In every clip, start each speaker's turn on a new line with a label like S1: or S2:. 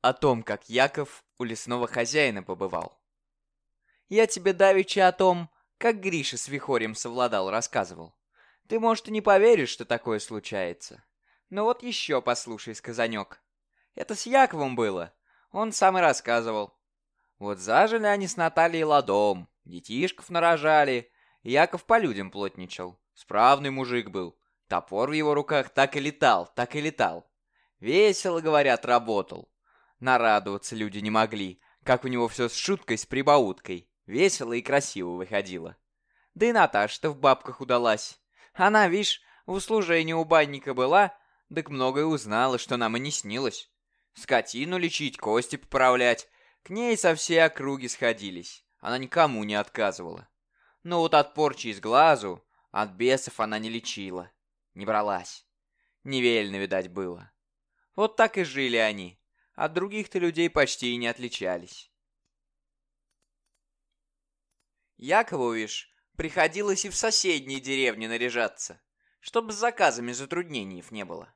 S1: о том, как Яков у лесного хозяина побывал. Я тебе давеча о том, как Гриша с Вихорем совладал, рассказывал. Ты, может, и не поверишь, что такое случается. Но вот еще послушай, сказанек. Это с Яковом было. Он сам и рассказывал. Вот зажили они с Натальей ладом, детишков нарожали. Яков по людям плотничал. Справный мужик был. Топор в его руках так и летал, так и летал. Весело, говорят, работал. Нарадоваться люди не могли, как у него все с шуткой, с прибауткой. Весело и красиво выходило. Да и Наташа-то в бабках удалась. Она, видишь, в услужении у банника была, так многое узнала, что нам и не снилось. Скотину лечить, кости поправлять. К ней со всей округи сходились. Она никому не отказывала. Но вот от порчи из глазу, от бесов она не лечила. Не бралась. Невельно, видать, было. Вот так и жили они. От других-то людей почти и не отличались. Якову, вишь, приходилось и в соседние деревни наряжаться, чтобы с заказами затруднений не было.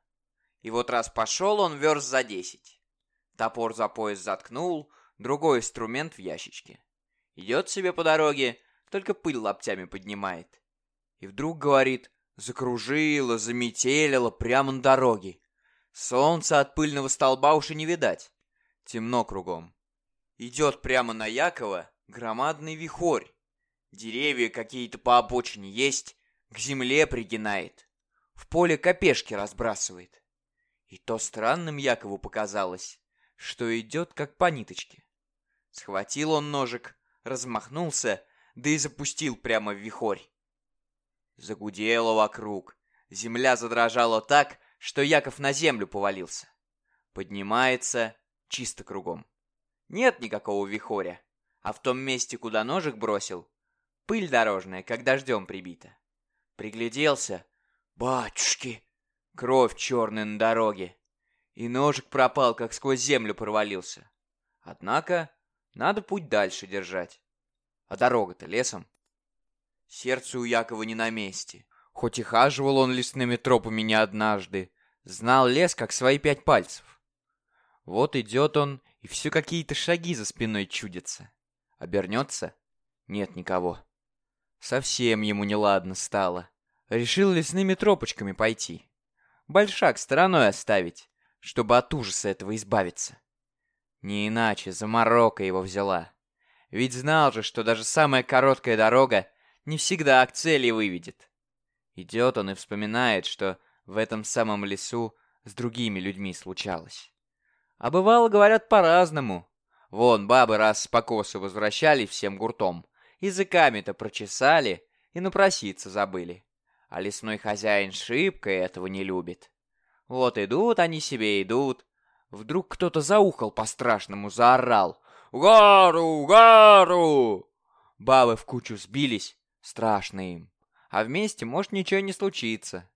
S1: И вот раз пошел он верст за десять. Топор за пояс заткнул, другой инструмент в ящичке. Идет себе по дороге, только пыль лаптями поднимает. И вдруг, говорит, закружило, заметелило прямо на дороге. Солнца от пыльного столба уж и не видать. Темно кругом. Идет прямо на Якова громадный вихорь. Деревья какие-то по обочине есть, к земле пригинает. В поле копешки разбрасывает. И то странным Якову показалось, что идет как по ниточке. Схватил он ножик, размахнулся, да и запустил прямо в вихорь. Загудело вокруг. Земля задрожала так, что Яков на землю повалился. Поднимается чисто кругом. Нет никакого вихоря, а в том месте, куда ножик бросил, пыль дорожная, как дождем прибита. Пригляделся. Батюшки! Кровь черная на дороге. И ножик пропал, как сквозь землю провалился. Однако, надо путь дальше держать. А дорога-то лесом. Сердце у Якова не на месте. Хоть и хаживал он лесными тропами не однажды, знал лес, как свои пять пальцев. Вот идет он, и все какие-то шаги за спиной чудятся. Обернется? Нет никого. Совсем ему неладно стало. Решил лесными тропочками пойти. Большак стороной оставить, чтобы от ужаса этого избавиться. Не иначе заморока его взяла. Ведь знал же, что даже самая короткая дорога не всегда к цели выведет. Идет он и вспоминает, что в этом самом лесу с другими людьми случалось. А бывало, говорят, по-разному. Вон, бабы раз с покоса возвращали всем гуртом, языками-то прочесали и напроситься забыли. А лесной хозяин шибко этого не любит. Вот идут они себе, идут. Вдруг кто-то заухал по-страшному, заорал. «Угару! Угару!» Бабы в кучу сбились, страшно им. А вместе, может, ничего не случится.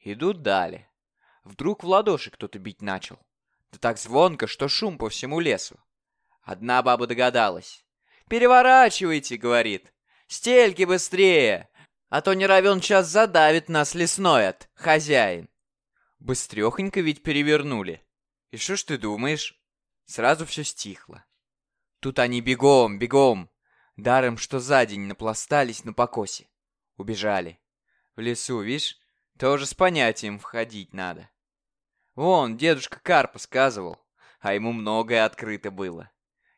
S1: Идут далее. Вдруг в ладоши кто-то бить начал. Да так звонко, что шум по всему лесу. Одна баба догадалась. «Переворачивайте», — говорит. «Стельки быстрее, а то не равен час задавит нас лесной от, хозяин». Быстрехонько ведь перевернули. И что ж ты думаешь? Сразу все стихло. Тут они бегом, бегом. Даром, что за день напластались на покосе. Убежали. В лесу, видишь, тоже с понятием входить надо. Вон, дедушка Карпа сказывал, а ему многое открыто было.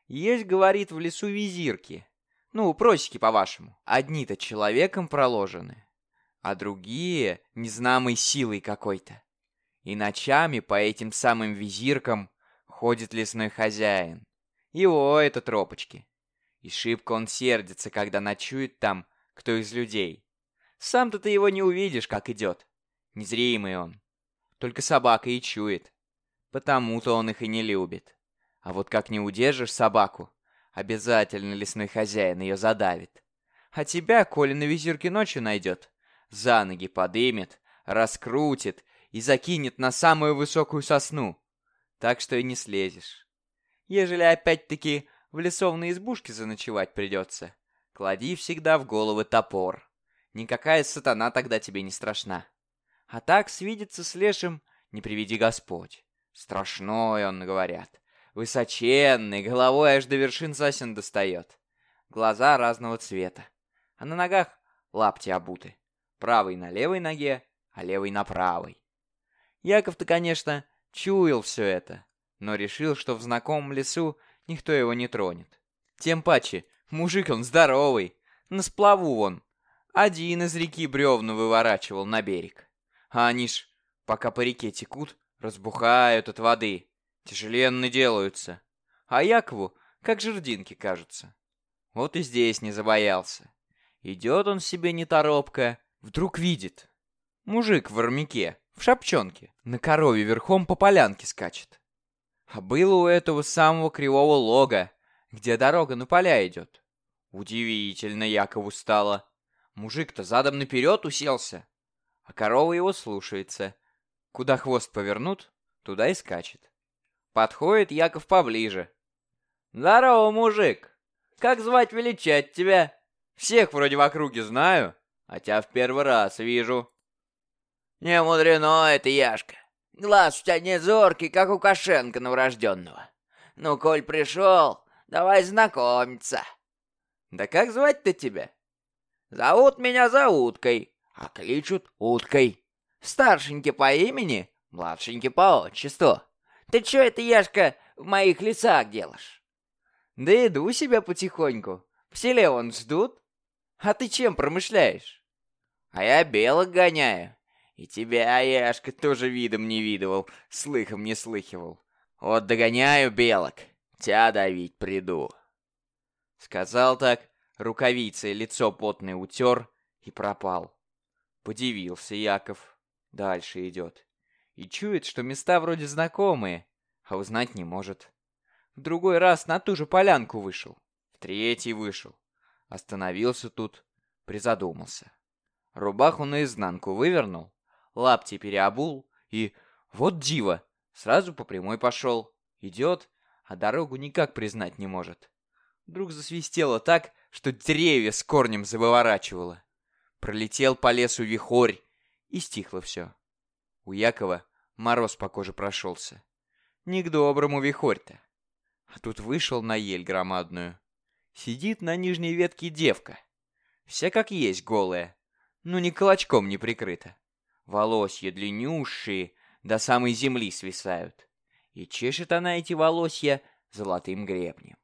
S1: Есть, говорит, в лесу визирки. Ну, просики, по-вашему. Одни-то человеком проложены, а другие — незнамой силой какой-то. И ночами по этим самым визиркам ходит лесной хозяин. Его это тропочки. И шибко он сердится, когда ночует там кто из людей. Сам-то ты его не увидишь, как идет. Незримый он. Только собака и чует. Потому-то он их и не любит. А вот как не удержишь собаку, обязательно лесной хозяин ее задавит. А тебя, коли на визирке ночью найдет, за ноги подымет, раскрутит и закинет на самую высокую сосну. Так что и не слезешь. Ежели опять-таки в лесовной избушке заночевать придется, клади всегда в головы топор. Никакая сатана тогда тебе не страшна. А так свидеться с лешим не приведи Господь. Страшной он, говорят. Высоченный, головой аж до вершин сосен достает. Глаза разного цвета. А на ногах лапти обуты. Правый на левой ноге, а левый на правой. Яков-то, конечно, чуял все это, но решил, что в знакомом лесу никто его не тронет. Тем паче, мужик он здоровый, на сплаву он. Один из реки бревну выворачивал на берег. А они ж, пока по реке текут, разбухают от воды, тяжеленны делаются. А Якову, как жердинки кажутся. Вот и здесь не забоялся. Идет он себе неторопко, вдруг видит. Мужик в армяке, в шапчонке, на корове верхом по полянке скачет. А было у этого самого кривого лога, где дорога на поля идет. Удивительно Якову стало. Мужик-то задом наперед уселся, а корова его слушается. Куда хвост повернут, туда и скачет. Подходит Яков поближе. «Здорово, мужик! Как звать величать тебя? Всех вроде в округе знаю, а тебя в первый раз вижу».
S2: «Не мудрено это, Яшка. Глаз у тебя не зоркий, как у Кошенка новорожденного. Ну, коль пришел, давай знакомиться».
S1: «Да как звать-то тебя?»
S2: «Зовут меня Зауткой, а кличут Уткой. Старшенький по имени, младшенький по отчеству. Ты чё это, Яшка, в моих лицах делаешь?»
S1: «Да иду себя потихоньку. В селе вон ждут. А ты чем промышляешь?»
S2: «А я белок гоняю. И тебя, Яшка, тоже видом не видывал, слыхом не слыхивал. Вот догоняю белок, тебя давить приду».
S1: Сказал так, рукавицей лицо потное утер и пропал. Подивился Яков. Дальше идет. И чует, что места вроде знакомые, а узнать не может. В другой раз на ту же полянку вышел. В третий вышел. Остановился тут, призадумался. Рубаху наизнанку вывернул, лапти переобул и... Вот диво! Сразу по прямой пошел. Идет, а дорогу никак признать не может. Вдруг засвистело так, что деревья с корнем завыворачивало. Пролетел по лесу вихорь, и стихло все. У Якова мороз по коже прошелся. Не к доброму вихорь-то. А тут вышел на ель громадную. Сидит на нижней ветке девка. Вся как есть голая, но ни колочком не прикрыта. Волосья длиннющие, до самой земли свисают. И чешет она эти волосья золотым гребнем.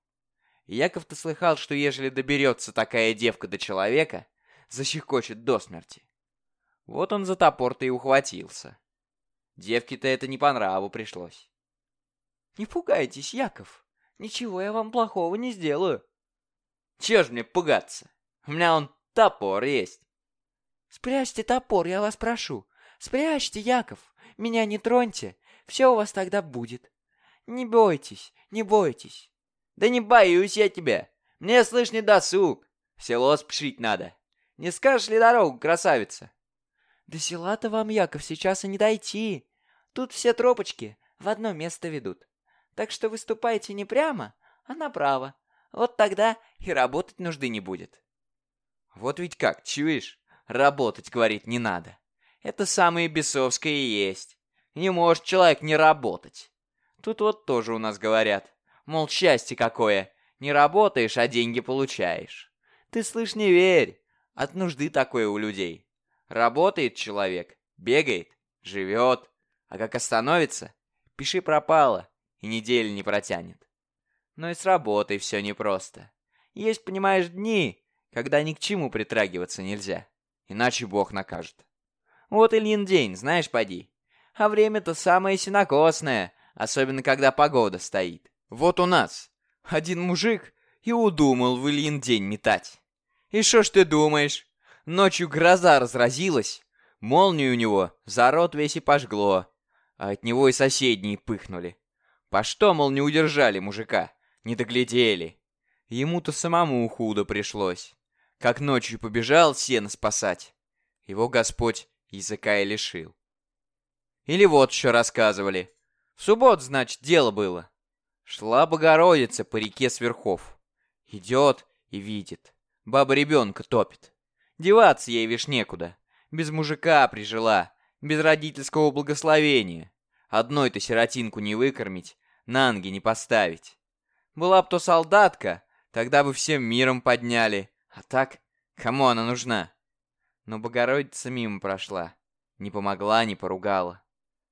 S1: Яков-то слыхал, что ежели доберется такая девка до человека, защекочет до смерти. Вот он за топор-то и ухватился. Девке-то это не по нраву пришлось.
S3: «Не пугайтесь, Яков. Ничего я вам плохого не сделаю».
S1: «Чего ж мне пугаться? У меня он топор есть».
S3: «Спрячьте топор, я вас прошу. Спрячьте, Яков. Меня не троньте. Все у вас тогда будет. Не бойтесь, не бойтесь».
S1: «Да не боюсь я тебя. Мне, слышь, не досуг. В село спешить надо. Не скажешь ли дорогу, красавица?»
S3: «До села-то вам, Яков, сейчас и не дойти. Тут все тропочки в одно место ведут. Так что выступайте не прямо, а направо. Вот тогда и работать нужды не будет».
S1: «Вот ведь как, чуешь? Работать, говорит, не надо. Это самое бесовское и есть. Не может человек не работать. Тут вот тоже у нас говорят. Мол, счастье какое. Не работаешь, а деньги получаешь. Ты, слышь, не верь. От нужды такое у людей. Работает человек, бегает, живет. А как остановится, пиши пропало, и недели не протянет. Но и с работой все непросто. Есть, понимаешь, дни, когда ни к чему притрагиваться нельзя. Иначе Бог накажет. Вот Ильин день, знаешь, поди. А время-то самое синокосное, особенно когда погода стоит. Вот у нас один мужик и удумал в Ильин день метать. И что ж ты думаешь? Ночью гроза разразилась, молнию у него за рот весь и пожгло, а от него и соседние пыхнули. По что, мол, не удержали мужика, не доглядели. Ему-то самому худо пришлось. Как ночью побежал сено спасать, его Господь языка и лишил. Или вот что рассказывали. В суббот, значит, дело было. Шла Богородица по реке сверхов. Идет и видит. Баба ребенка топит. Деваться ей вишь некуда. Без мужика прижила, без родительского благословения. Одной-то сиротинку не выкормить, на ноги не поставить. Была б то солдатка, тогда бы всем миром подняли. А так, кому она нужна? Но Богородица мимо прошла. Не помогла, не поругала.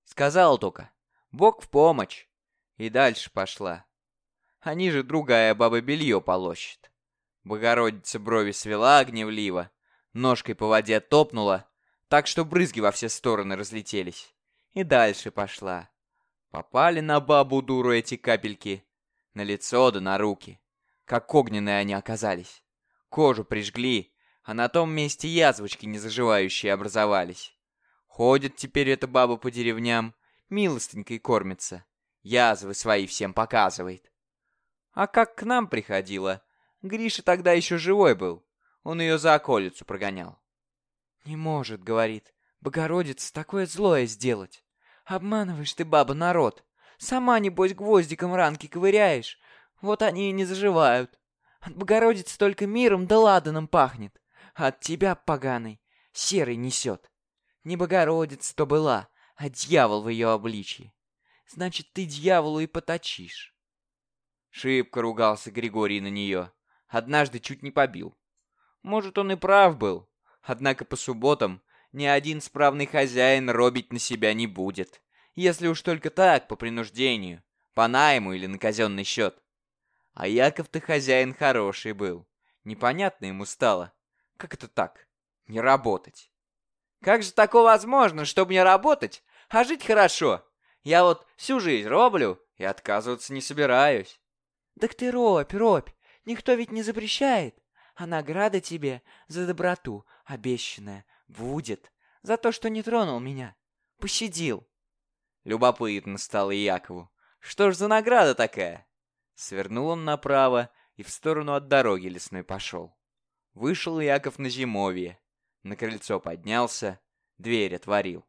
S1: Сказала только, Бог в помощь. И дальше пошла. Они же другая баба белье полощет. Богородица брови свела гневливо, ножкой по воде топнула, так что брызги во все стороны разлетелись. И дальше пошла. Попали на бабу дуру эти капельки. На лицо да на руки. Как огненные они оказались. Кожу прижгли, а на том месте язвочки незаживающие образовались. Ходит теперь эта баба по деревням, милостенькой кормится. Язвы свои всем показывает. А как к нам приходила? Гриша тогда еще живой был. Он ее за околицу прогонял.
S3: «Не может, — говорит, — Богородица такое злое сделать. Обманываешь ты, баба, народ. Сама, небось, гвоздиком ранки ковыряешь. Вот они и не заживают. От Богородицы только миром да ладаном пахнет. От тебя, поганый, серый несет. Не Богородица то была, а дьявол в ее обличье. Значит, ты дьяволу и поточишь.
S1: Шибко ругался Григорий на нее. Однажды чуть не побил. Может, он и прав был. Однако по субботам ни один справный хозяин робить на себя не будет. Если уж только так, по принуждению, по найму или на казенный счет. А Яков-то хозяин хороший был. Непонятно ему стало. Как это так? Не работать. Как же такое возможно, чтобы не работать, а жить хорошо? Я вот всю жизнь роблю и отказываться не собираюсь.
S3: Так ты робь, робь. Никто ведь не запрещает. А награда тебе за доброту, обещанная, будет. За то, что не тронул меня. Пощадил.
S1: Любопытно стало Якову. Что ж за награда такая? Свернул он направо и в сторону от дороги лесной пошел. Вышел Яков на зимовье. На крыльцо поднялся, дверь отворил.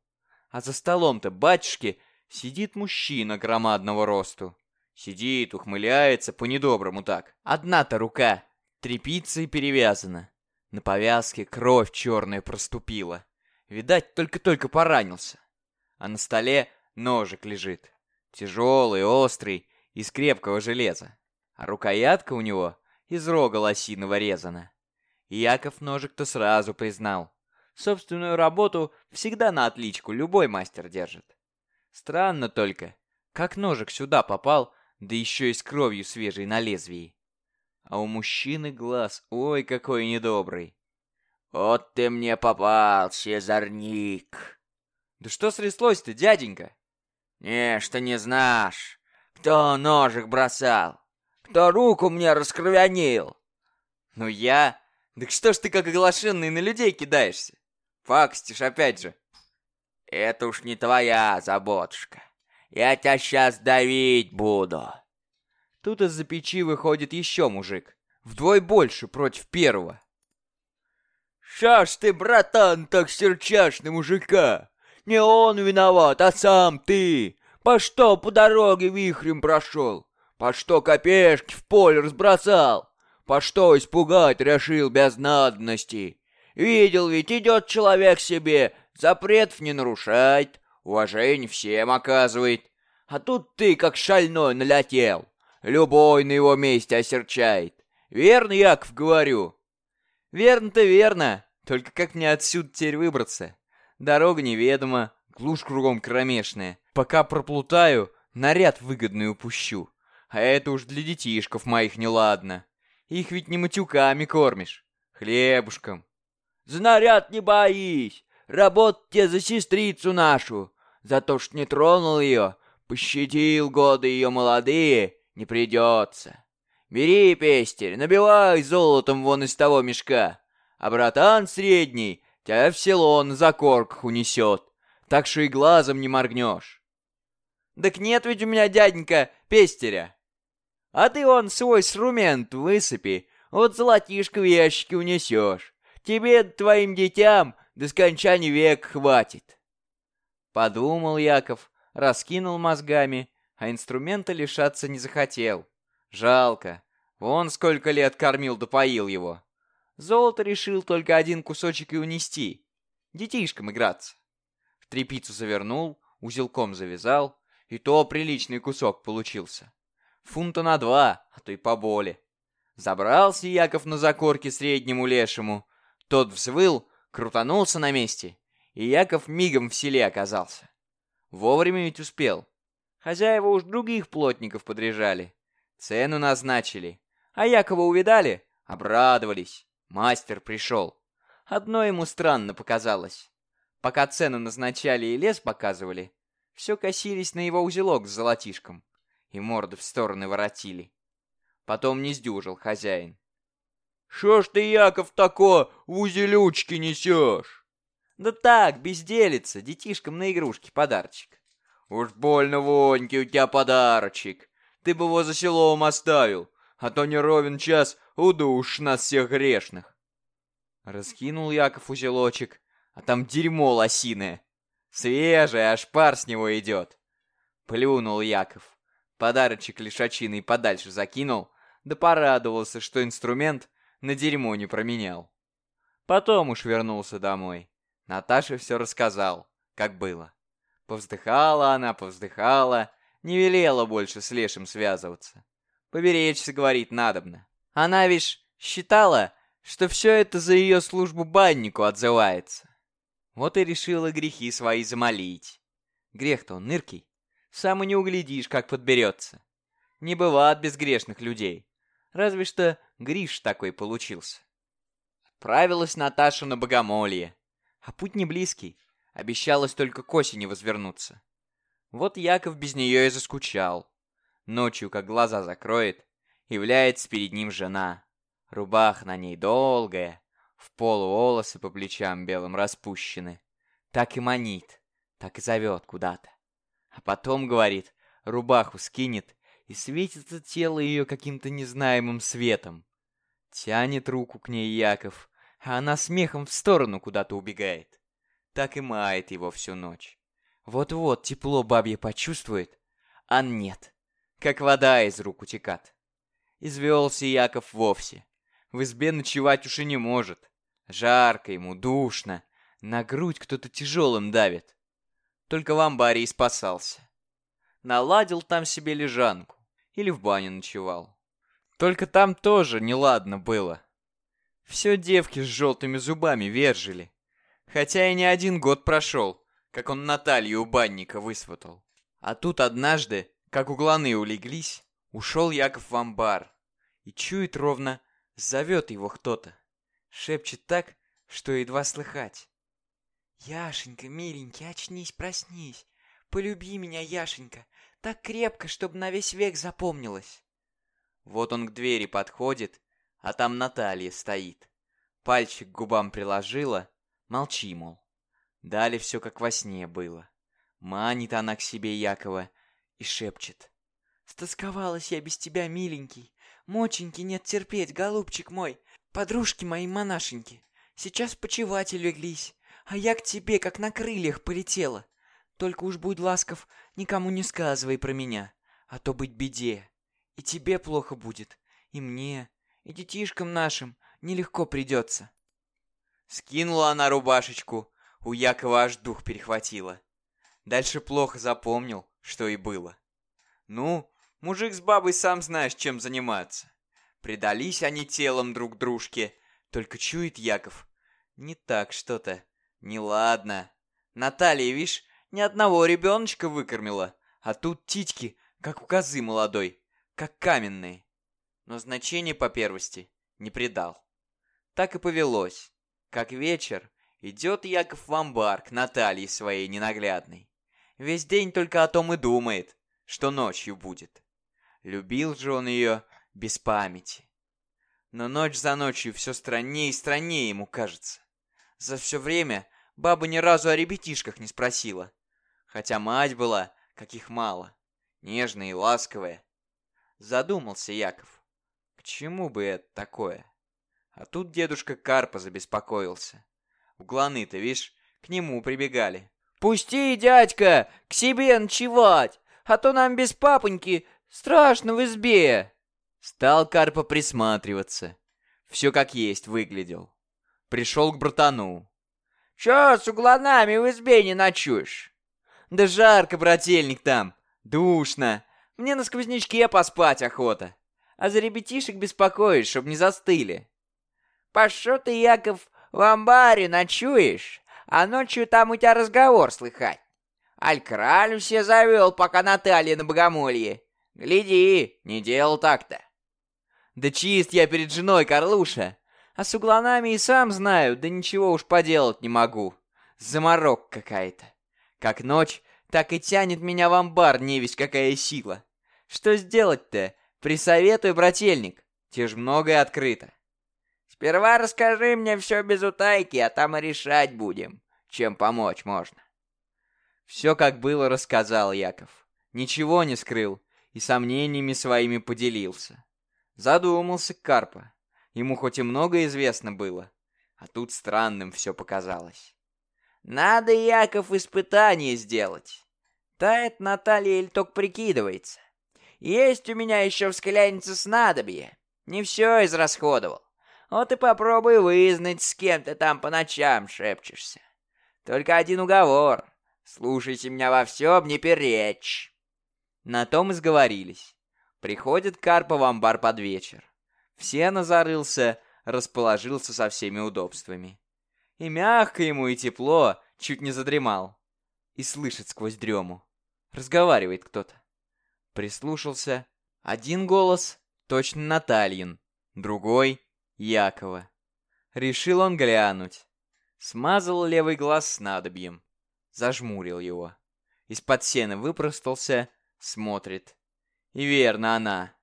S1: А за столом-то, батюшки, сидит мужчина громадного росту. Сидит, ухмыляется, по-недоброму так. Одна-то рука тряпицей перевязана. На повязке кровь черная проступила. Видать, только-только поранился. А на столе ножик лежит. Тяжелый, острый, из крепкого железа. А рукоятка у него из рога лосиного резана. И Яков ножик-то сразу признал. Собственную работу всегда на отличку любой мастер держит. Странно только, как ножик сюда попал, да еще и с кровью свежей на лезвии. А у мужчины глаз, ой, какой недобрый. «Вот ты мне попался, зарник!» «Да что стряслось-то, дяденька?» «Не, что не знаешь. Кто ножик бросал? Кто руку мне раскровянил?» «Ну я? Так что ж ты как оглашенный на людей кидаешься? Факстишь опять же». «Это уж не твоя заботушка. Я тебя сейчас давить буду. Тут из-за печи выходит еще мужик. Вдвое больше против первого. «Ша ж ты, братан, так серчашь на мужика! Не он виноват, а сам ты! По что по дороге вихрем прошел? По что копешки в поле разбросал? По что испугать решил без надобности? Видел ведь, идет человек себе, запретов не нарушает, уважение всем оказывает. А тут ты, как шальной, налетел. Любой на его месте осерчает. Верно, Яков, говорю?» «Верно-то верно. Только как мне отсюда теперь выбраться? Дорога неведома, глушь кругом кромешная. Пока проплутаю, наряд выгодный упущу. А это уж для детишков моих неладно. Их ведь не матюками кормишь, хлебушком». «За наряд не боись! Работать тебе за сестрицу нашу! За то, что не тронул ее, пощадил годы ее молодые, не придется. Бери, пестель, набивай золотом вон из того мешка. А братан средний тебя в село на закорках унесет, так что и глазом не моргнешь. Так нет ведь у меня, дяденька, пестеря. А ты он свой срумент высыпи, вот золотишко в ящике унесешь. Тебе, твоим детям, до скончания век хватит. Подумал Яков, раскинул мозгами а инструмента лишаться не захотел. Жалко. Вон сколько лет кормил да поил его. Золото решил только один кусочек и унести. Детишкам играться. В трепицу завернул, узелком завязал, И то приличный кусок получился. Фунта на два, а то и поболе. Забрался Яков на закорке среднему лешему. Тот взвыл, крутанулся на месте, и Яков мигом в селе оказался. Вовремя ведь успел. Хозяева уж других плотников подряжали. Цену назначили. А Якова увидали? Обрадовались. Мастер пришел. Одно ему странно показалось. Пока цену назначали и лес показывали, все косились на его узелок с золотишком и морды в стороны воротили. Потом не сдюжил хозяин. «Шо ж ты, Яков, тако в узелючке несешь?» «Да так, безделица, детишкам на игрушки подарочек». «Уж больно вонький у тебя подарочек. Ты бы его за селом оставил, а то не ровен час удушь нас всех грешных». Раскинул Яков узелочек, а там дерьмо лосиное. Свежее, аж пар с него идет. Плюнул Яков. Подарочек лишачиной подальше закинул, да порадовался, что инструмент на дерьмо не променял. Потом уж вернулся домой. Наташа все рассказал, как было. Повздыхала она, повздыхала, не велела больше с Лешим связываться. Поберечься, говорит, надобно. Она, вишь, считала, что все это за ее службу баннику отзывается. Вот и решила грехи свои замолить. Грех-то он ныркий. Сам и не углядишь, как подберется. Не бывает безгрешных людей. Разве что Гриш такой получился. Отправилась Наташа на богомолье. А путь не близкий. Обещалось только к осени возвернуться. Вот Яков без нее и заскучал. Ночью, как глаза закроет, является перед ним жена. Рубах на ней долгая, в полу волосы по плечам белым распущены. Так и манит, так и зовет куда-то. А потом, говорит, рубаху скинет, и светится тело ее каким-то незнаемым светом. Тянет руку к ней Яков, а она смехом в сторону куда-то убегает. Так и мает его всю ночь. Вот-вот тепло бабье почувствует, а нет, как вода из рук утекат. Извелся Яков вовсе. В избе ночевать уж и не может. Жарко ему, душно. На грудь кто-то тяжелым давит. Только в амбаре и спасался. Наладил там себе лежанку. Или в бане ночевал. Только там тоже неладно было. Все девки с желтыми зубами вержили. Хотя и не один год прошел, как он Наталью у банника высватал. А тут однажды, как угланы улеглись, ушел Яков в амбар. И чует ровно, зовет его кто-то. Шепчет так, что едва слыхать.
S3: «Яшенька, миленький, очнись, проснись. Полюби меня, Яшенька, так крепко, чтобы на весь век запомнилось».
S1: Вот он к двери подходит, а там Наталья стоит. Пальчик к губам приложила, молчи, мол. Далее все как во сне было. Манит она к себе Якова и шепчет.
S3: «Стосковалась я без тебя, миленький. Моченьки нет терпеть, голубчик мой. Подружки мои монашеньки, сейчас почевать леглись, а я к тебе, как на крыльях, полетела. Только уж будь ласков, никому не сказывай про меня, а то быть беде. И тебе плохо будет, и мне, и детишкам нашим нелегко придется.
S1: Скинула она рубашечку, у Якова аж дух перехватило. Дальше плохо запомнил, что и было. Ну, мужик с бабой сам знаешь, чем заниматься. Предались они телом друг дружке. Только чует Яков. Не так что-то. Неладно. Наталья, видишь, ни одного ребеночка выкормила. А тут титьки, как у козы молодой. Как каменные. Но значение по первости не придал. Так и повелось. Как вечер, идет Яков в амбар к Наталье своей ненаглядной. Весь день только о том и думает, что ночью будет. Любил же он ее без памяти. Но ночь за ночью все страннее и страннее ему кажется. За все время баба ни разу о ребятишках не спросила. Хотя мать была, каких мало, нежная и ласковая. Задумался Яков. К чему бы это такое? А тут дедушка Карпа забеспокоился. Угланы-то, видишь, к нему прибегали.
S2: «Пусти, дядька, к себе ночевать, а то нам без папоньки страшно в избе!»
S1: Стал Карпа присматриваться. Все как есть выглядел. Пришел к братану.
S2: «Че с угланами в избе не ночуешь?»
S1: «Да жарко, брательник, там. Душно. Мне на сквознячке поспать охота. А за ребятишек беспокоишь, чтоб не застыли.
S2: Пошел ты, Яков, в амбаре ночуешь, а ночью там у тебя разговор слыхать. Аль кралю все завел, пока Наталья на богомолье. Гляди, не делал так-то.
S1: Да чист я перед женой, Карлуша. А с угланами и сам знаю, да ничего уж поделать не могу. Заморок какая-то. Как ночь, так и тянет меня в амбар невесть какая сила. Что сделать-то? Присоветуй, брательник. Те ж многое открыто.
S2: Сперва расскажи мне все без утайки, а там и решать будем, чем помочь можно.
S1: Все как было рассказал Яков. Ничего не скрыл и сомнениями своими поделился. Задумался Карпа. Ему хоть и много известно было, а тут странным все показалось.
S2: Надо, Яков, испытание сделать. Тает Наталья или только прикидывается. Есть у меня еще в склянице снадобье. Не все израсходовал. Вот и попробуй вызнать, с кем ты там по ночам шепчешься. Только один уговор. Слушайте меня во всем, не перечь.
S1: На том и сговорились. Приходит Карпа в амбар под вечер. Все зарылся, расположился со всеми удобствами. И мягко ему, и тепло, чуть не задремал. И слышит сквозь дрему. Разговаривает кто-то. Прислушался. Один голос точно Натальин, другой — Якова. Решил он глянуть. Смазал левый глаз снадобьем. Зажмурил его. Из-под сена выпростался, смотрит. И верно она.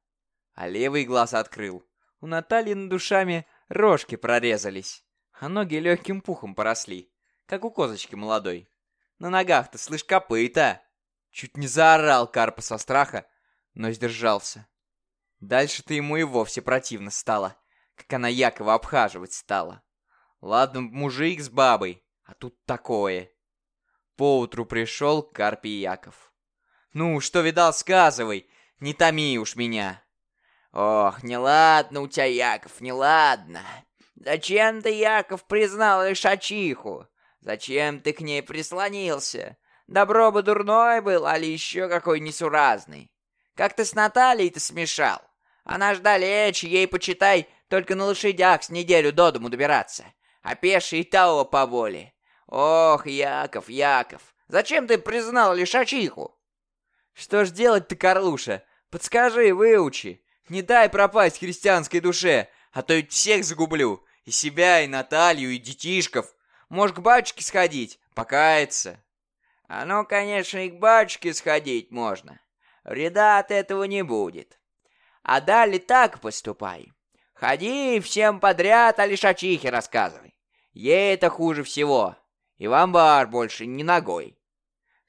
S1: А левый глаз открыл. У Натальи над душами рожки прорезались, а ноги легким пухом поросли, как у козочки молодой. На ногах-то, слышь, копыта. Чуть не заорал Карпа со страха, но сдержался. Дальше-то ему и вовсе противно стало, как она Якова обхаживать стала. Ладно, мужик с бабой, а тут такое. Поутру пришел Карпий Яков. «Ну, что видал, сказывай, не томи уж меня!»
S2: «Ох, неладно у тебя, Яков, неладно! Зачем ты, Яков, признал лишачиху? Зачем ты к ней прислонился? Добро бы дурной был, али еще какой несуразный. Как ты с Натальей-то смешал? Она ж далече, ей, почитай, только на лошадях с неделю до дому добираться, а пеший того по воле. Ох, Яков, Яков, зачем ты признал лишачиху?
S1: Что ж делать-то, Карлуша? Подскажи, выучи. Не дай пропасть христианской душе, а то ведь всех загублю. И себя, и Наталью, и детишков. Может, к батюшке сходить, покаяться.
S2: А ну, конечно, и к батюшке сходить можно. Вреда от этого не будет. А далее так поступай. Ходи всем подряд о лишачихе рассказывай. Ей это хуже всего. И в амбар больше не ногой.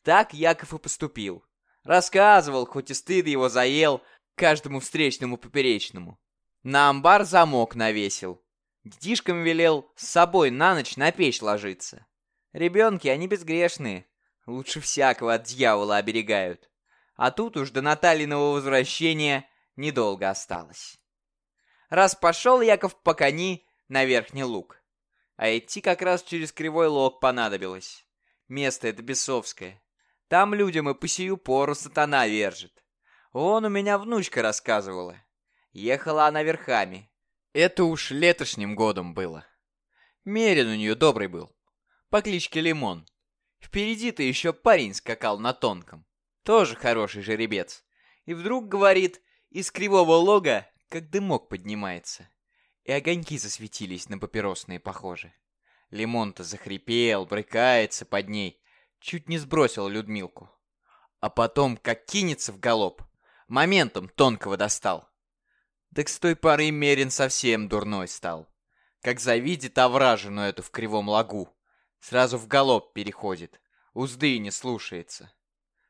S1: Так Яков и поступил. Рассказывал, хоть и стыд его заел, каждому встречному поперечному. На амбар замок навесил. Детишкам велел с собой на ночь на печь ложиться. Ребенки, они безгрешные. Лучше всякого от дьявола оберегают. А тут уж до Натальиного возвращения недолго осталось. Раз пошел Яков по кони на верхний луг. А идти как раз через кривой лог понадобилось. Место это бесовское. Там людям и по сию пору сатана вержит. Он у меня внучка рассказывала. Ехала она верхами. Это уж летошним годом было. Мерин у нее добрый был. По кличке Лимон. Впереди-то еще парень скакал на тонком. Тоже хороший жеребец. И вдруг, говорит, из кривого лога, как дымок поднимается. И огоньки засветились на папиросные похожи. Лимон-то захрипел, брыкается под ней. Чуть не сбросил Людмилку. А потом, как кинется в галоп, моментом тонкого достал. Так с той поры Мерин совсем дурной стал. Как завидит овражину эту в кривом лагу, сразу в галоп переходит, узды не слушается.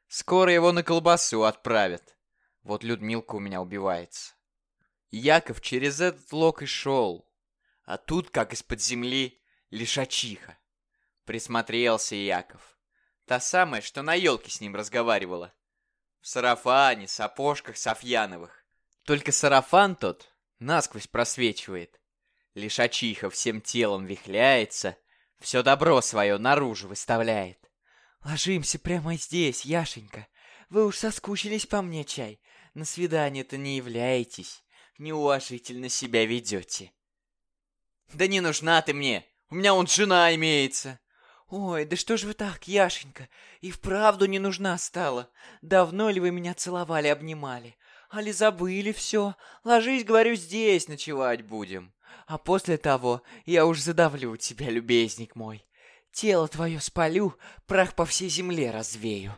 S1: Скоро его на колбасу отправят. Вот Людмилка у меня убивается. Яков через этот лог и шел. А тут, как из-под земли, лишачиха. Присмотрелся Яков. Та самая, что на елке с ним разговаривала. В сарафане, сапожках Софьяновых. Только сарафан тот насквозь просвечивает. Лишачиха всем телом вихляется, все добро свое наружу выставляет.
S3: «Ложимся прямо здесь, Яшенька. Вы уж соскучились по мне, чай. На свидание-то не являетесь. Неуважительно себя ведете.
S1: Да не нужна ты мне. У меня вон жена имеется.
S3: Ой, да что ж вы так, Яшенька? И вправду не нужна стала. Давно ли вы меня целовали, обнимали? Али забыли все? Ложись, говорю, здесь ночевать будем. А после того я уж задавлю тебя, любезник мой. Тело твое спалю, прах по всей земле развею.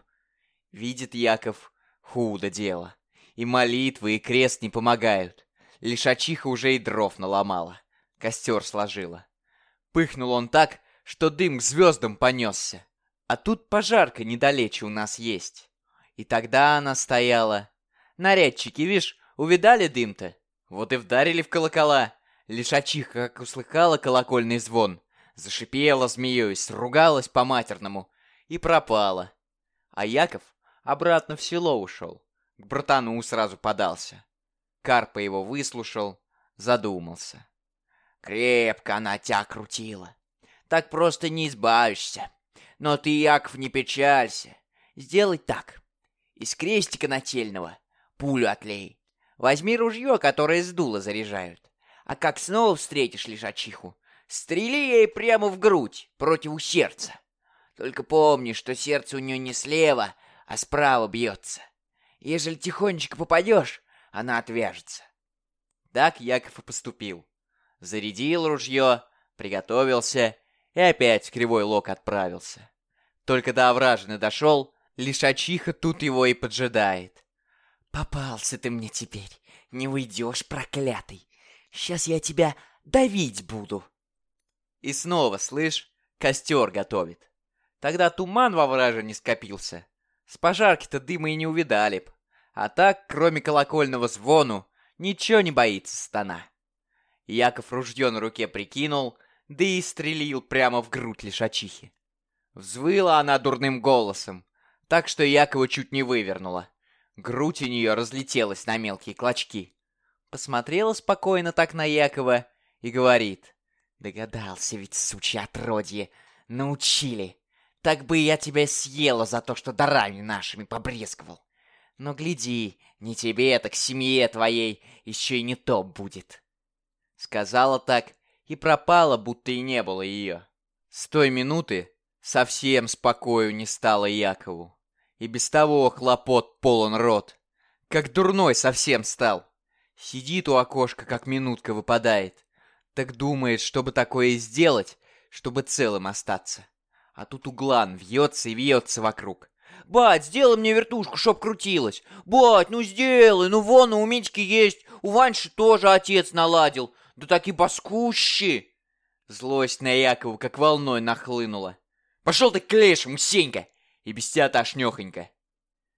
S1: Видит Яков, худо дело. И молитвы, и крест не помогают. Лишачиха уже и дров наломала. Костер сложила. Пыхнул он так, что дым к звездам понесся. А тут пожарка недалече у нас есть. И тогда она стояла. Нарядчики, видишь, увидали дым-то? Вот и вдарили в колокола. Лишачиха, как услыхала колокольный звон, зашипела змеей, ругалась по-матерному и пропала. А Яков обратно в село ушел. К братану сразу подался. Карпа его выслушал, задумался.
S2: Крепко она тебя крутила так просто не избавишься. Но ты, Яков, не печалься. Сделай так. Из крестика нательного пулю отлей. Возьми ружье, которое с дула заряжают. А как снова встретишь лишачиху, стрели ей прямо в грудь, против сердца. Только помни, что сердце у нее не слева, а справа бьется. Ежели тихонечко попадешь, она отвяжется.
S1: Так Яков и поступил. Зарядил ружье, приготовился и опять в кривой лог отправился. Только до овражины дошел, лишачиха тут его и поджидает.
S2: «Попался ты мне теперь, не уйдешь, проклятый. Сейчас я тебя давить буду».
S1: И снова, слышь, костер готовит. Тогда туман во враже не скопился. С пожарки-то дыма и не увидали б. А так, кроме колокольного звону, ничего не боится стана. Яков ружье на руке прикинул, да и стрелил прямо в грудь лишачихи. Взвыла она дурным голосом, так что Якова чуть не вывернула. Грудь у нее разлетелась на мелкие клочки. Посмотрела спокойно так на Якова и говорит. «Догадался ведь, сучья отродье, научили. Так бы я тебя съела за то, что дарами нашими побрезговал. Но гляди, не тебе, так семье твоей еще и не то будет». Сказала так и пропала, будто и не было ее. С той минуты совсем спокою не стало Якову. И без того хлопот полон рот. Как дурной совсем стал. Сидит у окошка, как минутка выпадает. Так думает, чтобы такое сделать, чтобы целым остаться. А тут углан вьется и вьется вокруг. «Бать, сделай мне вертушку, чтоб крутилась! Бать, ну сделай, ну вон у Митьки есть, у Ваньши тоже отец наладил. Да так и баскущи!» Злость на Якова как волной нахлынула. «Пошел ты к лешему, Сенька! И без тебя тошнёхонько!»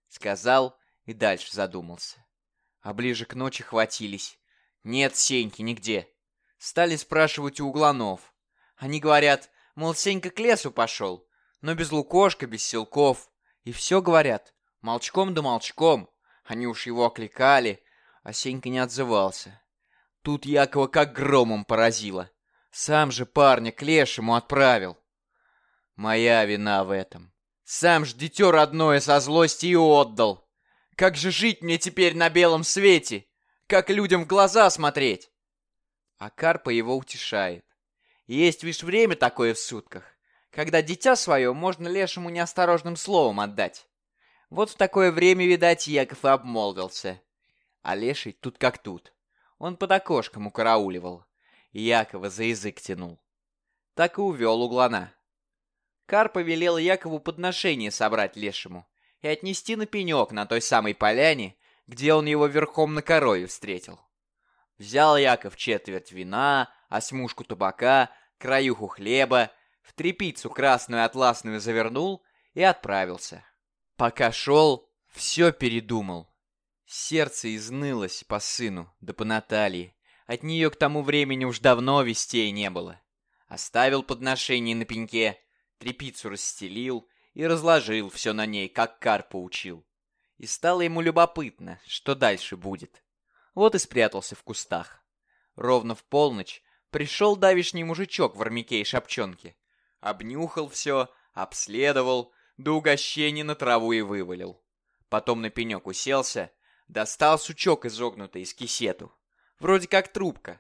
S1: Сказал и дальше задумался. А ближе к ночи хватились. Нет Сеньки нигде. Стали спрашивать у угланов. Они говорят, мол, Сенька к лесу пошел, но без лукошка, без силков. И все говорят, молчком да молчком. Они уж его окликали, а Сенька не отзывался. Тут Якова как громом поразило. Сам же парня к лешему отправил. Моя вина в этом. Сам ж дитё родное со злости и отдал. Как же жить мне теперь на белом свете? Как людям в глаза смотреть? А Карпа его утешает. Есть лишь время такое в сутках, когда дитя свое можно лешему неосторожным словом отдать. Вот в такое время, видать, Яков и обмолвился. А леший тут как тут. Он под окошком укарауливал. Якова за язык тянул. Так и увел углана. Карпа велел Якову подношение собрать лешему и отнести на пенек на той самой поляне, где он его верхом на корове встретил. Взял Яков четверть вина, осьмушку табака, краюху хлеба, в трепицу красную атласную завернул и отправился. Пока шел, все передумал. Сердце изнылось по сыну, да по Наталье. От нее к тому времени уж давно вестей не было. Оставил подношение на пеньке, трепицу расстелил и разложил все на ней, как Карпа учил. И стало ему любопытно, что дальше будет. Вот и спрятался в кустах. Ровно в полночь пришел давишний мужичок в армяке и шапчонке. Обнюхал все, обследовал, до угощения на траву и вывалил. Потом на пенек уселся, достал сучок изогнутый из кисету. Вроде как трубка.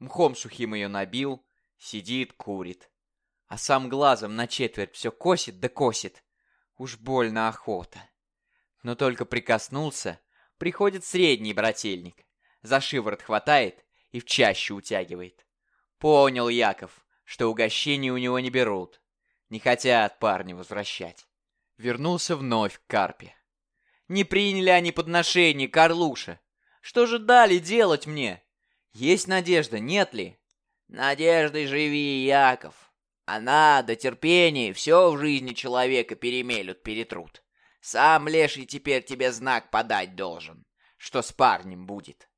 S1: Мхом сухим ее набил, сидит, курит. А сам глазом на четверть все косит да косит. Уж больно охота. Но только прикоснулся, приходит средний брательник. За шиворот хватает и в чаще утягивает. Понял Яков, что угощения у него не берут. Не хотят парня возвращать. Вернулся вновь к карпе. Не приняли они подношение, Карлуша. Что же дали делать мне? Есть надежда, нет ли?
S2: Надеждой живи, Яков. А надо, терпение, все в жизни человека перемелют, перетрут. Сам леший теперь тебе знак подать должен, что с парнем будет.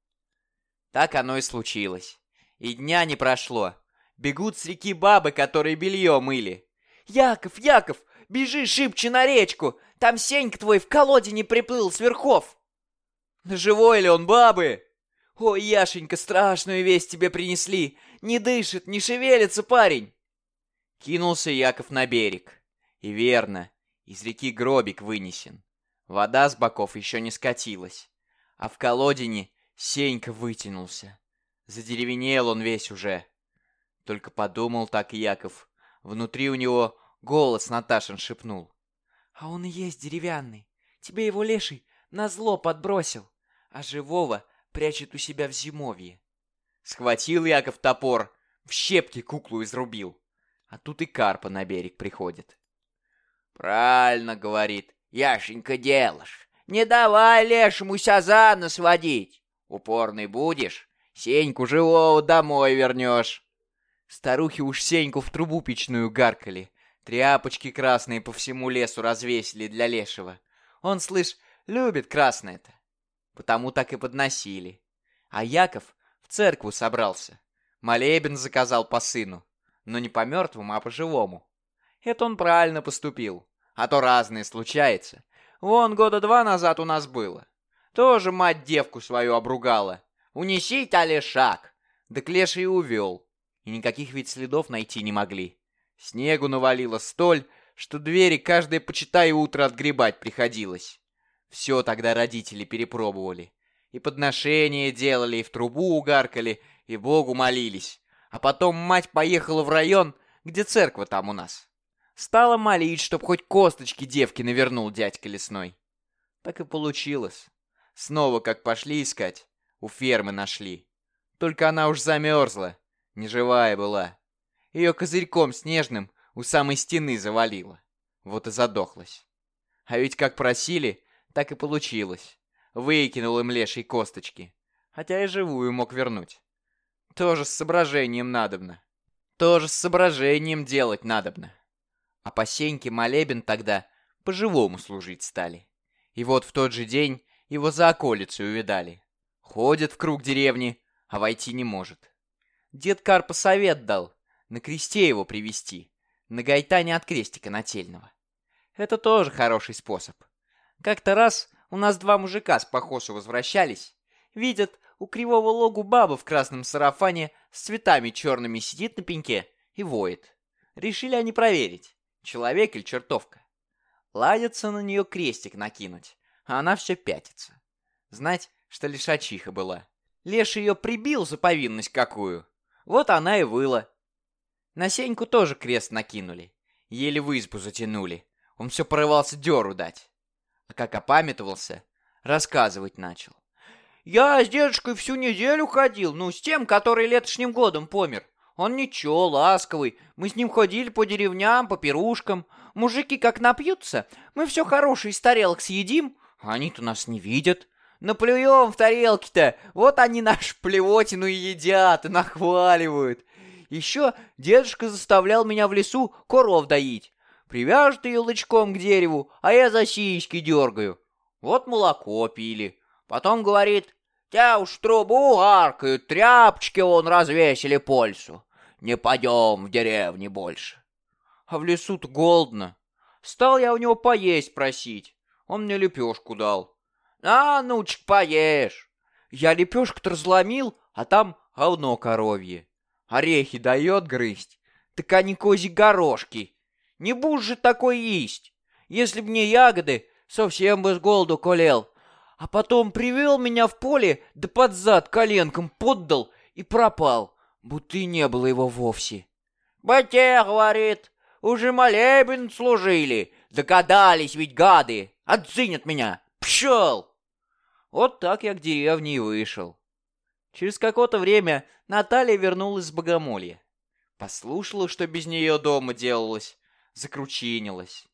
S1: Так оно и случилось. И дня не прошло. Бегут с реки бабы, которые белье мыли.
S3: «Яков, Яков, бежи шибче на речку! Там Сенька твой в колоде не приплыл с верхов!»
S1: «Живой ли он, бабы?»
S3: «Ой, Яшенька, страшную весть тебе принесли! Не дышит, не шевелится парень!»
S1: Кинулся Яков на берег. И верно, из реки гробик вынесен. Вода с боков еще не скатилась. А в колодине Сенька вытянулся. Задеревенел он весь уже. Только подумал так Яков. Внутри у него голос Наташин шепнул.
S3: «А он и есть деревянный. Тебе его леший на зло подбросил, а живого прячет у себя в зимовье».
S1: Схватил Яков топор, в щепки куклу изрубил. А тут и карпа на берег приходит.
S2: «Правильно, — говорит, — Яшенька делаешь. Не давай лешему ся за нос водить. Упорный будешь, Сеньку живого домой вернешь».
S1: Старухи уж Сеньку в трубу печную гаркали. Тряпочки красные по всему лесу развесили для лешего. Он, слышь, любит красное-то. Потому так и подносили. А Яков в церкву собрался. Молебен заказал по сыну. Но не по мертвому, а по живому. Это он правильно поступил. А то разное случается. Вон года два назад у нас было. Тоже мать девку свою обругала. Унеси шаг. Да Клеша увел. И никаких ведь следов найти не могли. Снегу навалило столь, что двери каждое почитай утро отгребать приходилось. Все тогда родители перепробовали. И подношения делали, и в трубу угаркали, и Богу молились. А потом мать поехала в район, где церковь там у нас. Стала молить, чтоб хоть косточки девки навернул дядька лесной. Так и получилось. Снова как пошли искать, у фермы нашли. Только она уж замерзла, неживая была. Ее козырьком снежным у самой стены завалило. Вот и задохлась. А ведь как просили, так и получилось. Выкинул им леший косточки. Хотя и живую мог вернуть. Тоже с соображением надобно. Тоже с соображением делать надобно. А по Сеньке молебен тогда по-живому служить стали. И вот в тот же день его за околицей увидали. Ходит в круг деревни, а войти не может. Дед Карпа совет дал, на кресте его привести, на гайтане от крестика нательного. Это тоже хороший способ. Как-то раз у нас два мужика с похосу возвращались. Видят, у кривого логу баба в красном сарафане с цветами черными сидит на пеньке и воет. Решили они проверить, человек или чертовка. Ладятся на нее крестик накинуть, а она все пятится. Знать, что лишачиха была. Леш ее прибил за повинность какую. Вот она и выла. На Сеньку тоже крест накинули. Еле в избу затянули. Он все порывался дёру дать. А как опамятовался, рассказывать начал. «Я с дедушкой всю неделю ходил, ну, с тем, который летошним годом помер. Он ничего, ласковый. Мы с ним ходили по деревням, по пирушкам. Мужики как напьются, мы все хорошее из тарелок съедим, а они-то нас не видят. Наплюем в тарелки-то, вот они наш плевотину и едят, и нахваливают. Еще дедушка заставлял меня в лесу коров доить. Привяжет ее лычком к дереву, а я за сиськи дергаю. Вот молоко пили. Потом говорит, тебя уж трубу аркают, тряпочки он развесили по лесу. Не пойдем в деревне больше. А в лесу-то голодно. Стал я у него поесть просить. Он мне лепешку дал. А, нучек, поешь. Я лепешку-то разломил, а там говно коровье. Орехи дает грызть, так они кози горошки. Не будешь же такой есть. Если б не ягоды,
S3: совсем бы с голоду колел. А потом привел меня в поле, да под зад коленком поддал и пропал, будто и не было его вовсе. «Бате, — говорит, — уже молебен служили, догадались ведь гады, отзынят меня, пшел!» Вот так я к деревне и вышел. Через какое-то время Наталья вернулась с богомолья. Послушала, что без нее дома делалось, закручинилась.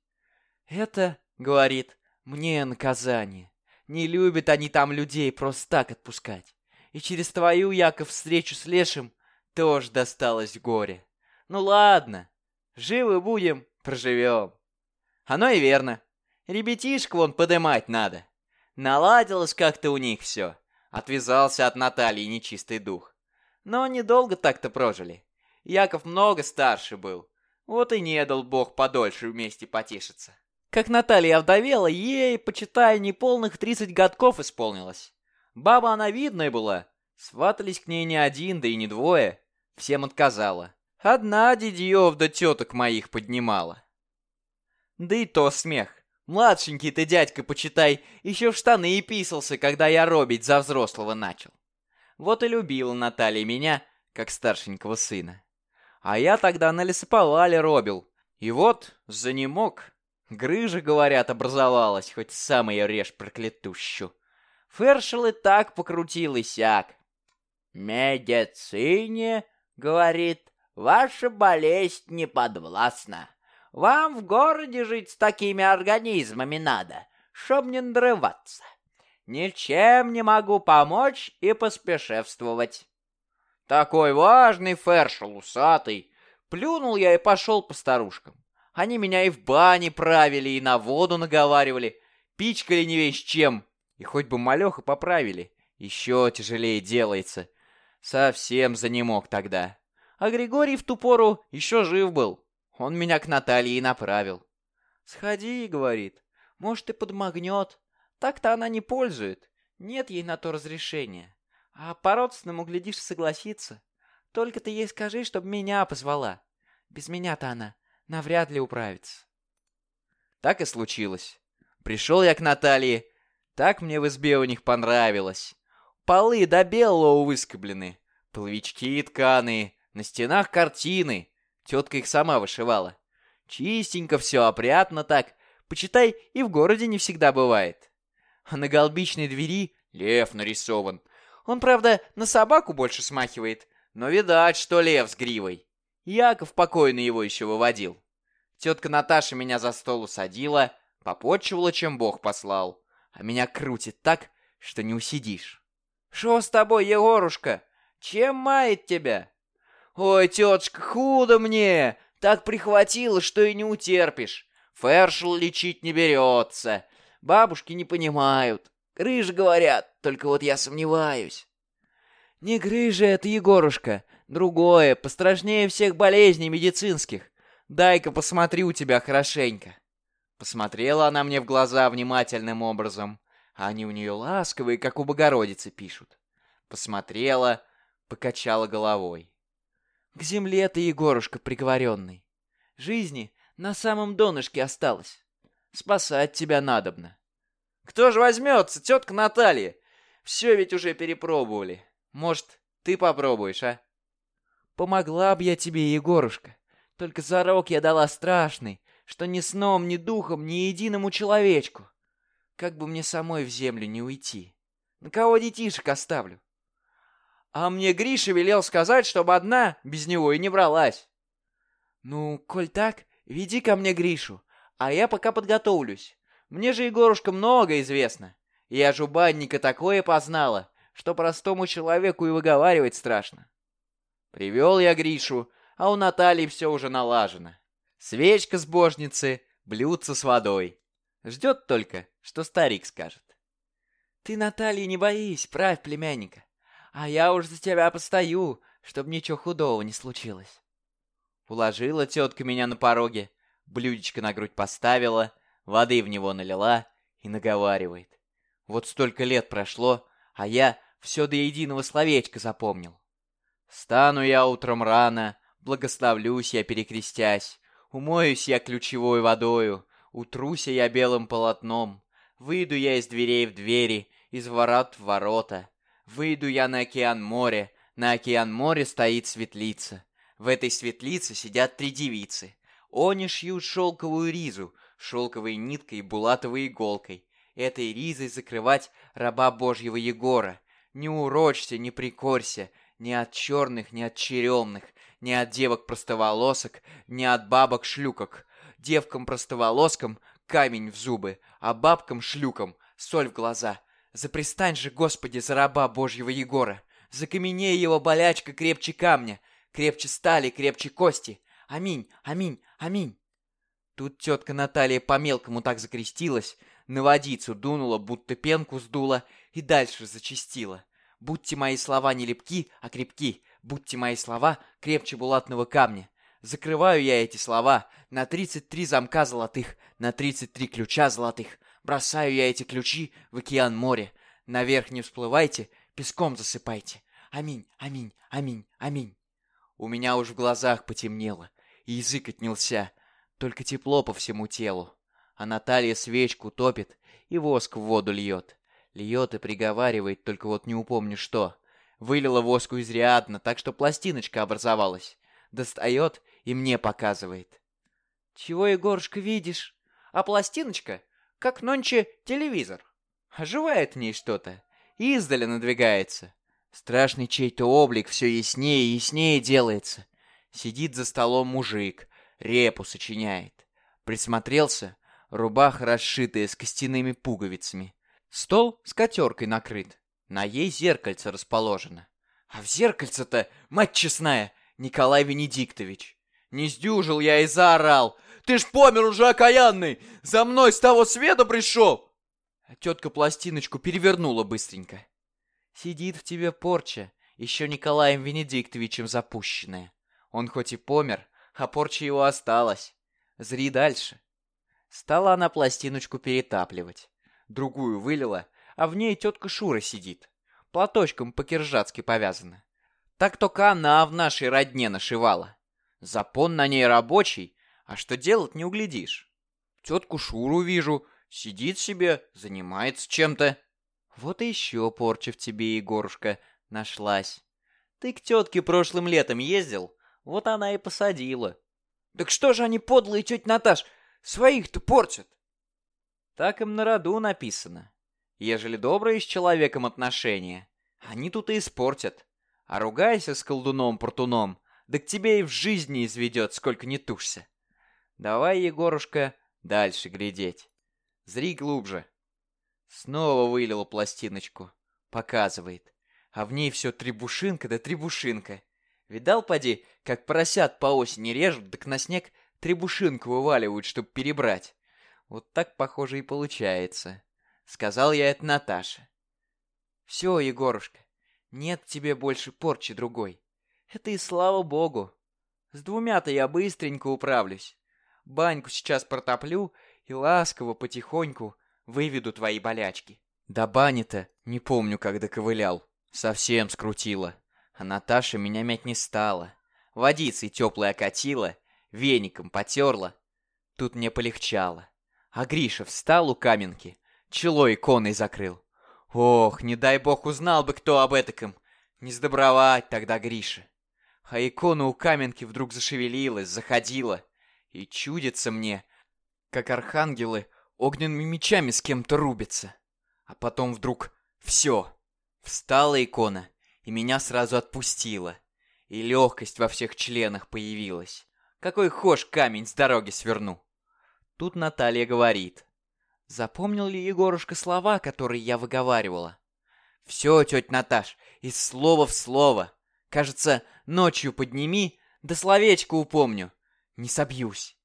S3: «Это, — говорит, — мне наказание. Не любят они там людей просто так отпускать. И через твою, Яков, встречу с Лешим тоже досталось горе. Ну ладно, живы будем, проживем». Оно и верно. Ребятишек вон подымать надо. Наладилось как-то у них все. Отвязался от Натальи нечистый дух. Но недолго так-то прожили. Яков много старше был. Вот и не дал Бог подольше вместе потешиться. Как Наталья овдовела, ей, почитай, неполных тридцать годков исполнилось. Баба она видная была. Сватались к ней не один, да и не двое. Всем отказала. Одна дядьев да теток моих поднимала. Да и то смех. Младшенький ты, дядька, почитай, еще в штаны и писался, когда я робить за взрослого начал. Вот и любила Наталья меня, как старшенького сына. А я тогда на лесоповале робил. И вот, за мог. Грыжа, говорят, образовалась, хоть сам ее режь проклятущу. Фершел и так покрутил и сяк. «Медицине, — говорит, — ваша болезнь не подвластна. Вам в городе жить с такими организмами надо, чтоб не надрываться. Ничем не могу помочь и поспешествовать». Такой важный фершел усатый. Плюнул я и пошел по старушкам. Они меня и в бане правили, и на воду наговаривали, пичкали не весь чем. И хоть бы малеха поправили, еще тяжелее делается. Совсем занемог тогда. А Григорий в ту пору еще жив был. Он меня к Наталье и направил. «Сходи», — говорит, — «может, и подмагнет. Так-то она не пользует. Нет ей на то разрешения. А по-родственному, глядишь, согласится. Только ты ей скажи, чтобы меня позвала. Без меня-то она навряд ли управится. Так и случилось. Пришел я к Наталье. Так мне в избе у них понравилось. Полы до белого выскоблены. Половички тканые. На стенах картины. Тетка их сама вышивала. Чистенько все, опрятно так. Почитай, и в городе не всегда бывает. А на голбичной двери лев нарисован — он, правда, на собаку больше смахивает, но видать, что лев с гривой. Яков покойно его еще выводил. Тетка Наташа меня за стол усадила, попотчевала, чем Бог послал. А меня крутит так, что не усидишь. «Шо с тобой, Егорушка? Чем мает тебя?» «Ой, тетушка, худо мне! Так прихватило, что и не утерпишь. Фершел лечить не берется. Бабушки не понимают. Рыж говорят, только вот я сомневаюсь. Не грыжа это, Егорушка. Другое, пострашнее всех болезней медицинских. Дай-ка посмотрю тебя хорошенько. Посмотрела она мне в глаза внимательным образом. Они у нее ласковые, как у Богородицы пишут. Посмотрела, покачала головой. К земле ты, Егорушка, приговоренный. Жизни на самом донышке осталось. Спасать тебя надобно. Кто же возьмется, тетка Наталья? Все ведь уже перепробовали. Может, ты попробуешь, а? Помогла б я тебе, Егорушка. Только зарок я дала страшный, что ни сном, ни духом, ни единому человечку. Как бы мне самой в землю не уйти. На кого детишек оставлю? А мне Гриша велел сказать, чтобы одна без него и не бралась. Ну, коль так, веди ко мне Гришу, а я пока подготовлюсь. Мне же, Егорушка, много известно. Я же у банника такое познала, что простому человеку и выговаривать страшно. Привел я Гришу, а у Натальи все уже налажено. Свечка с божницы, блюдце с водой. Ждет только, что старик скажет. Ты, Наталья, не боись, правь племянника. А я уж за тебя постою, чтобы ничего худого не случилось. Уложила тетка меня на пороге, блюдечко на грудь поставила — воды в него налила и наговаривает. Вот столько лет прошло, а я все до единого словечка запомнил. Стану я утром рано, благословлюсь я перекрестясь, умоюсь я ключевой водою, утруся я белым полотном,
S1: Выйду я из дверей в двери, из ворот в ворота. Выйду я на океан море, на океан море стоит светлица. В этой светлице сидят три девицы. Они шьют шелковую ризу, шелковой ниткой и булатовой иголкой. Этой ризой закрывать раба Божьего Егора. Не урочься, не прикорься, ни от черных, ни от черемных, ни от девок-простоволосок, ни от бабок-шлюкок. Девкам-простоволоскам камень в зубы, а бабкам-шлюкам соль в глаза. Запристань же, Господи, за раба Божьего Егора. Закаменей его болячка крепче камня, крепче стали, крепче кости. Аминь, аминь, аминь. Тут тетка Наталья по-мелкому так закрестилась, на водицу дунула, будто пенку сдула, и дальше зачастила. Будьте мои слова не лепки, а крепки, будьте мои слова крепче булатного камня. Закрываю я эти слова на 33 замка золотых, на 33 ключа золотых. Бросаю я эти ключи в океан море. Наверх не всплывайте, песком засыпайте. Аминь, аминь, аминь, аминь. У меня уж в глазах потемнело, и язык отнялся, только тепло по всему телу. А Наталья свечку топит и воск в воду льет. Льет и приговаривает, только вот не упомню что. Вылила воску изрядно, так что пластиночка образовалась. Достает и мне показывает.
S3: «Чего, Егорушка, видишь? А пластиночка, как нонче телевизор. Оживает в ней что-то, издали надвигается.
S1: Страшный чей-то облик все яснее и яснее делается. Сидит за столом мужик, репу сочиняет. Присмотрелся, рубаха расшитая с костяными пуговицами. Стол с котеркой накрыт, на ей зеркальце расположено. А в зеркальце-то, мать честная, Николай Венедиктович. Не сдюжил я и заорал. «Ты ж помер уже, окаянный! За мной с того света пришел!» А тетка пластиночку перевернула быстренько. Сидит в тебе порча, еще Николаем Венедиктовичем запущенная. Он хоть и помер, а порча его осталась. Зри дальше. Стала она пластиночку перетапливать. Другую вылила, а в ней тетка Шура сидит. Платочком по-киржацки повязана. Так только она в нашей родне нашивала. Запон на ней рабочий, а что делать не углядишь. Тетку Шуру вижу, сидит себе, занимается чем-то. Вот и еще порча в тебе, Егорушка, нашлась. Ты к тетке прошлым летом ездил, вот она и посадила. Так что же они, подлые, тетя Наташ, своих-то портят? Так им на роду написано. Ежели добрые с человеком отношения, они тут и испортят. А ругайся с колдуном-портуном, да к тебе и в жизни изведет, сколько не тушься. Давай, Егорушка, дальше глядеть. Зри глубже. Снова вылила пластиночку. Показывает. А в ней все требушинка да требушинка. Видал, поди, как поросят по осени режут, так на снег требушинку вываливают, чтоб перебрать. Вот так, похоже, и получается. Сказал я это Наташе. Все, Егорушка, нет тебе больше порчи другой. Это и слава богу. С двумя-то я быстренько управлюсь. Баньку сейчас протоплю и ласково, потихоньку выведу твои болячки. Да бани-то не помню, как доковылял. Совсем скрутила. А Наташа меня мять не стала. Водицей теплой окатила, веником потерла. Тут мне полегчало. А Гриша встал у каменки, чело иконой закрыл. Ох, не дай бог узнал бы кто об этаком. Не сдобровать тогда Гриша. А икона у каменки вдруг зашевелилась, заходила. И чудится мне, как архангелы огненными мечами с кем-то рубятся. А потом вдруг все. Встала икона, и меня сразу отпустила. И легкость во всех членах появилась. Какой хошь камень с дороги сверну. Тут Наталья говорит. Запомнил ли Егорушка слова, которые я выговаривала? Все, тетя Наташ, из слова в слово. Кажется, ночью подними, да словечко упомню. Не собьюсь.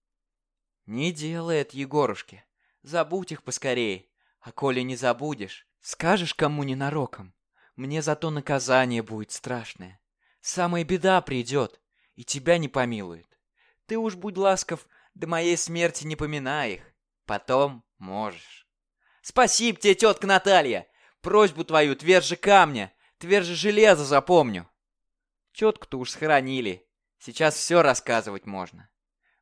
S1: Не делает Егорушки. Забудь их поскорее. А коли не забудешь, скажешь кому ненароком. Мне зато наказание будет страшное. Самая беда придет, и тебя не помилует. Ты уж будь ласков, до моей смерти не поминай их. Потом можешь. Спасибо тебе, тетка Наталья. Просьбу твою тверже камня, тверже железа запомню. Тетку-то уж схоронили. Сейчас все рассказывать можно.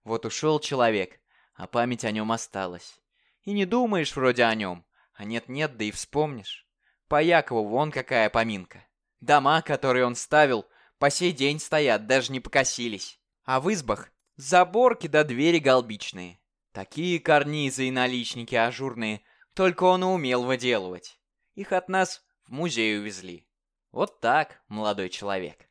S1: Вот ушел человек, а память о нем осталась. И не думаешь вроде о нем, А нет-нет, да и вспомнишь. По Якову вон какая поминка. Дома, которые он ставил, по сей день стоят, даже не покосились. А в избах заборки до двери голбичные. Такие карнизы и наличники ажурные, только он умел выделывать. Их от нас в музей увезли. Вот так, молодой человек.